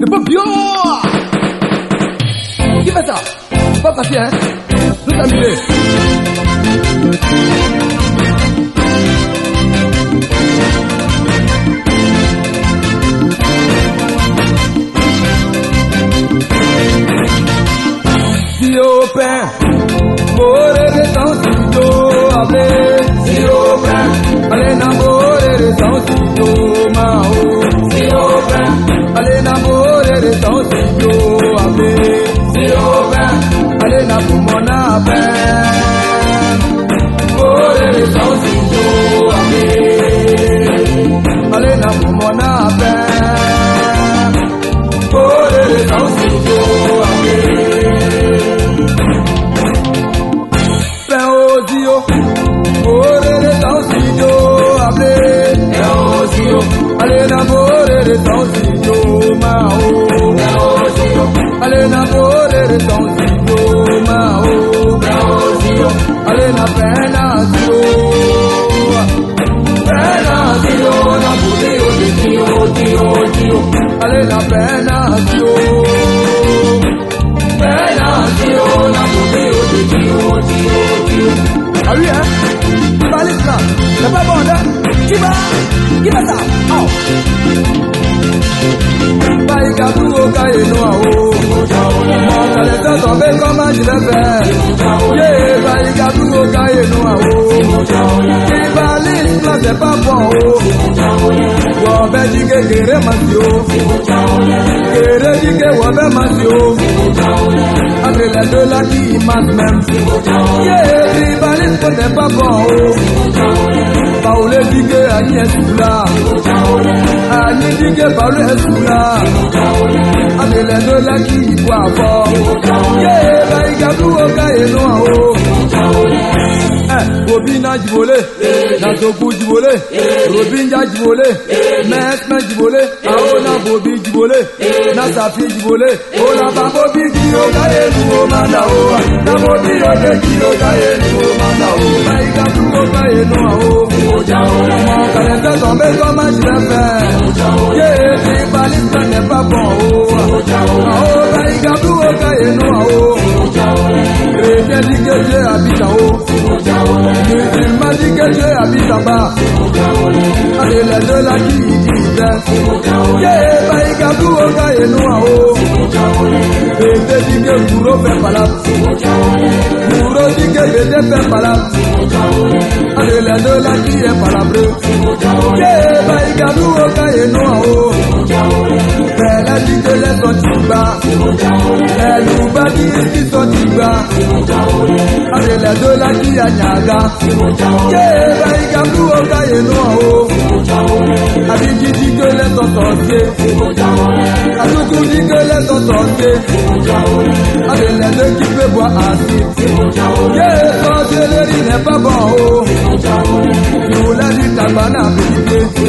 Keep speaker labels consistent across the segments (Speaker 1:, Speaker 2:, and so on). Speaker 1: Depois pior! Qui fait ça Pas facile, hein Tout à mille. Zio pain, more resentito, abre. Zio pain, plena more resentito, mao. namorere tãozinho mal. Ale Ale na na tio, tio, tio. Ale na na tio, tio, tio. Are you here? Balista, Kiba, Kibata. báyìí ká dúró ká inú àwo ọ̀tẹ̀lẹ̀ tọ̀tọ̀ bẹ́ẹ̀ kọ́ má jì lẹ́fẹ̀ẹ́ yéé báyìí ká dúró ká inú àwo ìbálẹ̀ ìpìlọ̀tẹ̀ bá bọ̀ o wọ ọbẹ̀ jí ti o malgré les deux là qui matent même. Yeah, rivalise qu'on n'est pas bon. Paoulé Digue, Annie Esoula. Annie Digue, Paoulé Esoula. Malgré les deux là qui boivent fort. Yeah, Baïgadou, Oka et Noa. Obina Jibole, Nadogu Jibole, Robinja Jibole, Mehmet Jibole, Aona Bobi Jibole, Nasafi Jibole, Ola Babo Bi Jiro Gaye Nuo Manda O, Namo Bi Ode Jiro Gaye Nuo Manda O, Maiga Nuo Gaye Nuo O, Oja O, Mo Kalenda Zombe Zoma Jirefe, Oja O, Baba, Adela de la Kidide, Ye Baïga Douoga et Noao, et de Digue Bouro Pepala, Bouro Digue Palabre, Ye Baïga Douoga et Noao, díje lẹ́sọ̀ ti gbà. ẹ̀rù bá ní sísọ ti gbà. àrẹ̀lẹ̀ tó lájí àyàgá. kéèrà ìgbà fún ọ̀gá náà o. Adigidi lẹ́tọ̀tọ̀ ṣe. Àtúkù dígé lẹ́tọ̀tọ̀ ṣe. Àbẹ̀lẹ̀ ló kí bébọ̀ àti. Yéé sọ ṣe lérí rẹ̀ bábọ̀ o. Ìwúlẹ̀ ní tàgbà náà bèbí pé.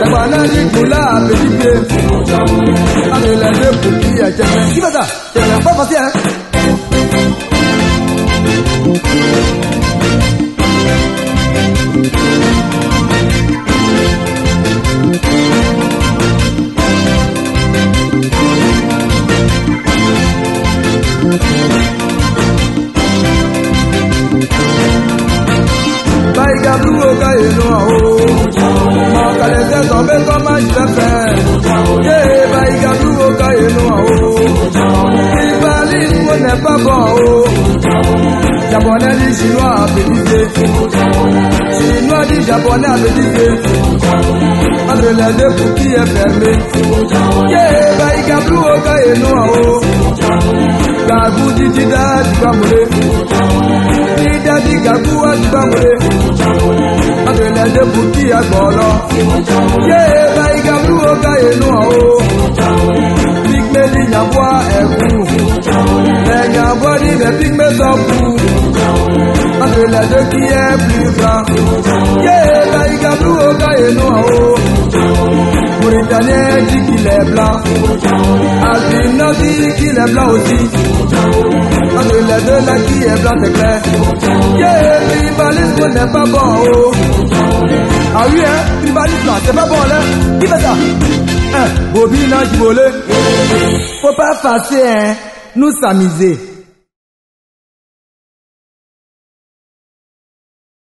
Speaker 1: Tàgbà náà ní ìkúlá bèbí pé. Àbẹ̀lẹ̀ ló kù kí ẹ̀jẹ̀ mẹ́. Kí bàtà ṣẹlẹ̀ pọ́pọ́ sí ẹ. Thank you. ka ye nɔ o mɔ kale tɛ sɔ bɛ kɔma sɛfɛ ye ba i ka duwo ka ye nɔ o ibali ko nɛ pa bɔ o japonɛ di sinua a bɛ di ye sinua di japonɛ a bɛ di ye adrɛlɛ de kuki yɛ fɛrɛ ye ba i ka duwo ka ye nɔ o gagu didi da dubamure dida di gagu wa mene de buki ya gbɔlɔ. Yeye ba igalu wo ka yenu ɔwo. Pigmeli nyabua ɛku. Mɛ nyabua di mɛ pigme sɔku. Mele de kiyɛ plifa. Yeye ba igalu wo ka yenu ɔwo. Mauritanie di kilẹ̀ bla. Àbínà di kilẹ̀ bla òsì. Àbílẹ̀ dé la kí ẹ̀ bla tẹ̀pẹ́. Yéé bí balẹ̀ kò nẹ̀ bá bọ̀ o. Ah oui, hein, tribalisme c'est pas bon là. Qui fait ça Hein, Bobina Jibolé. Faut pas passer, hein, nous s'amuser.